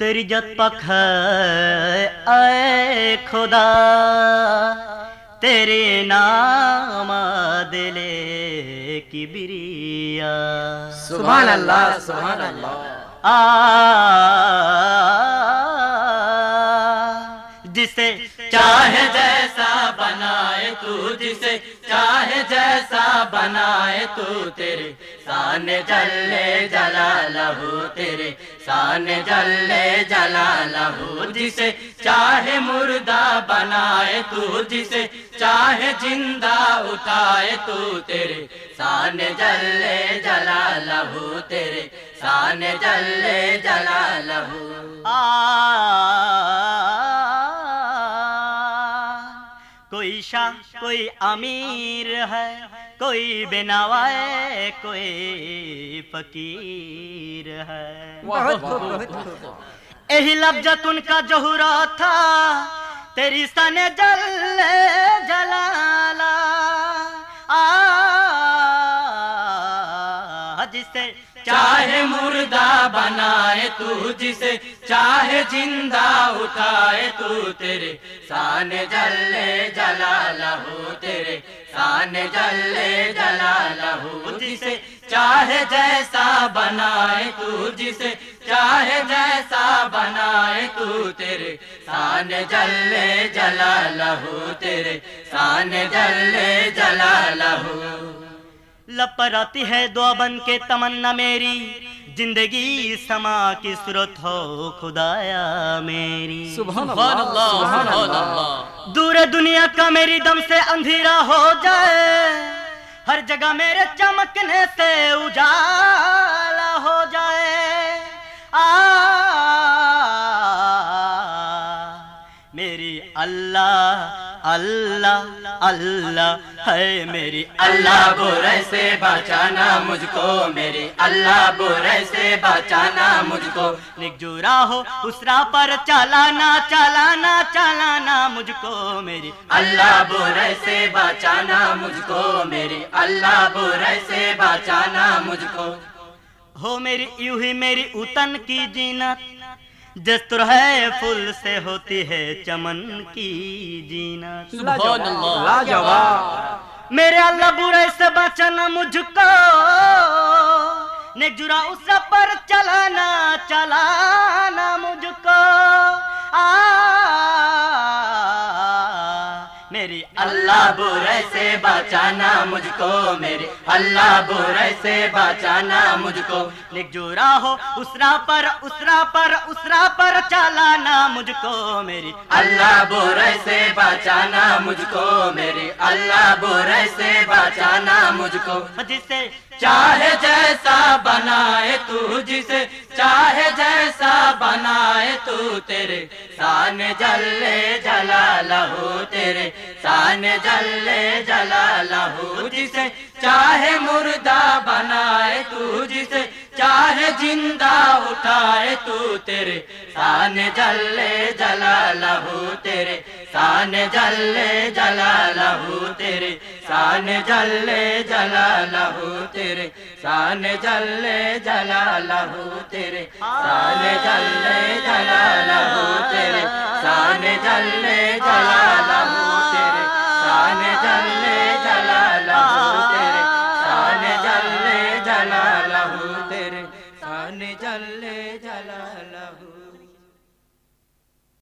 तेरी जत पख आए खुदा। तेरे नाम दिले की बिरिया। सुबह अल्लाह सुबह अल्लाह आ जिसे चाहे जैसा बनाए तू जिसे, चाहे जैसा बनाए तू तेरे। शान जल्ले जलालहू तेरे शान जल्ले जलालहू जिसे। चाहे मुर्दा बनाए तू जिसे, चाहे ज़िंदा उठाए तू तेरे। शान जल्ले जलालहू तेरे शान जल्ले जलालहू। कोई शाह कोई अमीर है कोई बेनवाए कोई फकीर है। यही लफ्जत उनका जोहरा था तेरी सने जल जलाला जिसे चाहे मुर्दा बनाए तू, जिसे चाहे ज़िंदा उठाए तू तेरे। शान जल्ले जलालहू तेरे शान जल्ले जलालहू जिसे चाहे जैसा बनाए तू, जिसे चाहे जैसा बनाए तू तेरे। शान जल्ले जलालहू तेरे शान जल्ले जलालहू। लपराती है दुआ बन के तमन्ना मेरी। ज़िंदगी समा की सूरत हो खुदाया मेरी। दूर दुनिया का मेरी दम से अंधेरा हो जाए। हर जगह मेरे चमकने से उजाला हो जाए। आ मेरी अल्लाह अल्लाह। अल्लाह है मेरी। अल्लाह बुरे से बचाना मुझको, मेरी अल्लाह बुरे से बचाना मुझको। निकजूरा हो, उसरा पर चलाना चलाना चलाना मुझको, मेरी अल्लाह बुरे से बचाना मुझको, मेरी अल्लाह बुरे से बचाना मुझको। हो मेरी, यूँ ही मेरी उतन की जीनत। दस्तुर तरह फूल से होती है चमन की जीना लाजवाब। मेरे अल्लाह बुरे से बचाना मुझको। ने जुरा उस पर चलाना चलाना मुझको अल्लाह बुरे से बचाना मुझको मेरे। अल्लाह बुरे से बचाना मुझको। निकजूरा हो, उसरा पर उसरा पर उसरा पर चलाना मुझको मेरी। अल्लाह बुरे से बचाना मुझको मेरे। अल्लाह बुरे से बचाना मुझको। जिसे चाहे जैसा बनाए तू, जिसे चाहे जैसा बनाए तू, तेरे शान जल्ले जला लहू तेरे। शान जल्ले जला लहू जिसे चाहे मुर्दा बनाए तू, जिसे चाहे ज़िंदा उठाए तू तेरे। शान जल्ले जला लहू तेरे, शान जल्ले जला लहू तेरे, शान जल्ले जला लहू तेरे, शान जल्ले जला लहू तेरे, शान जल्ले जला लहू तेरे, शान जल्ले जल जल लहू